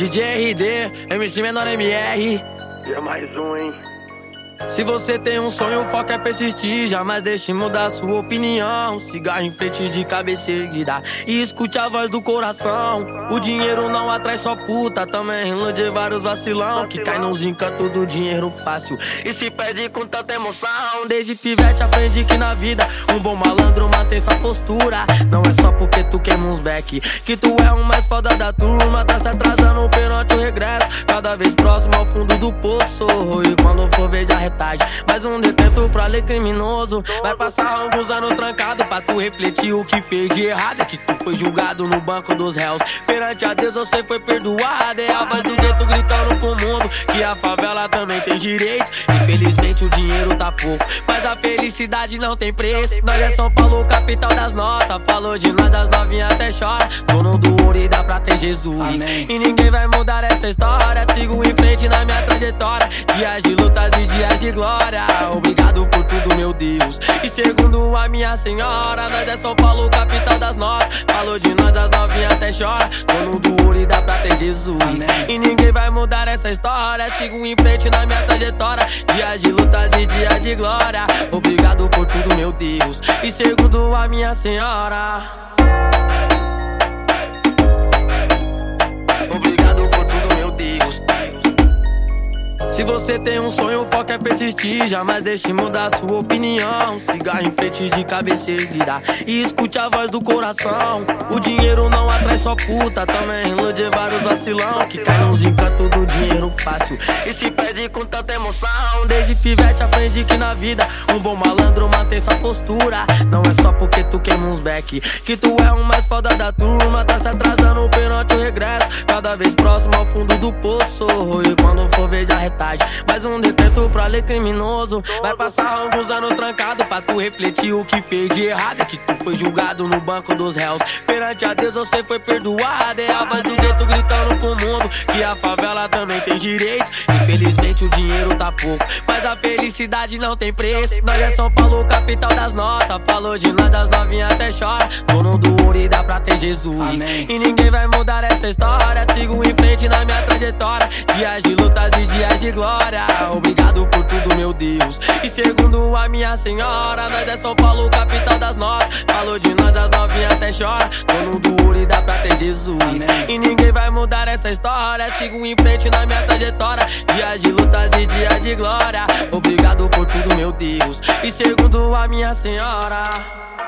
DJ RD, MC Menor MR. E é mais um, hein? Se você tem um sonho, o foco é persistir. Jamais deixe mudar sua opinião. Cigarro em frente de cabeça erguida. E escute a voz do coração. O dinheiro não atrai só puta. Também ilude vários vacilão. Que cai nos encantos do dinheiro fácil. E se perde com tanta emoção. Desde pivete aprendi que na vida um bom malandro mantém sua postura. Não é só porque tu queima uns back. Que tu é o mais foda da turma. Tá se atrasando perante o regresso. Cada vez próximo ao fundo do poço. E quando for ver, já tarde. Mais um detento pra ler criminoso. Vai passar alguns anos trancado pra tu refletir o que fez de errado. É que tu foi julgado no banco dos réus. Perante a Deus você foi perdoado. É a voz do gueto gritando pro mundo que a favela também tem direito. Infelizmente o dinheiro tá pouco, mas a felicidade não tem preço. Nós é São Paulo, capital das notas. Falou de nós, das novinhas até chora. Dono do ouro e dá pra ter Jesus. Amém. E ninguém vai mudar essa história. Sigo em frente na minha trajetória. Dias de lutas e dias de glória. Obrigado por tudo, meu Deus. E segundo a minha senhora, nós é São Paulo, capital das notas. Falou de nós, as novinhas até chora. Dono do ouro e dá pra ter Jesus. Amém. E ninguém vai mudar essa história. Sigo em frente na minha trajetória. Dias de lutas e dias de glória. Obrigado por tudo, meu Deus. E segundo a minha senhora. Se você tem um sonho, o foco é persistir. Jamais deixe mudar sua opinião. Cigarro em frente de cabeça erguida. E escute a voz do coração. O dinheiro não atrai só puta. Também ilude vários vacilão. Que cai nos encantos do dinheiro fácil. E se perde com tanta emoção. Desde pivete aprendi que na vida um bom malandro mantém sua postura. Não é só porque tu queima uns back. Que tu é o mais foda da turma. Tá se atrasando perante o regresso. Cada vez próximo ao fundo do poço. E quando for ver, já retalha Mais um detento pra ler criminoso. Vai passar alguns anos trancado pra tu refletir o que fez de errado. É que tu foi julgado no banco dos réus. Perante a Deus você foi perdoado. É a voz do gueto gritando pro mundo que a favela também tem direito. Infelizmente o dinheiro tá pouco, mas a felicidade não tem preço. Nós é São Paulo, capital das notas. Falou de nós, das novinhas até chora. Dono do ouro e dá pra ter Jesus. Amém. E ninguém vai mudar essa história. Sigo em frente na minha trajetória. Dias de lutas e dias de glória. Obrigado por tudo, meu Deus. E segundo a minha senhora, nós é São Paulo, capital das notas. Falou de nós, as novinhas até chora. Dono do ouro e dá pra ter Jesus. E ninguém vai mudar essa história. Sigo em frente na minha trajetória. Dias de lutas e dias de glória. Obrigado por tudo, meu Deus. E segundo a minha senhora.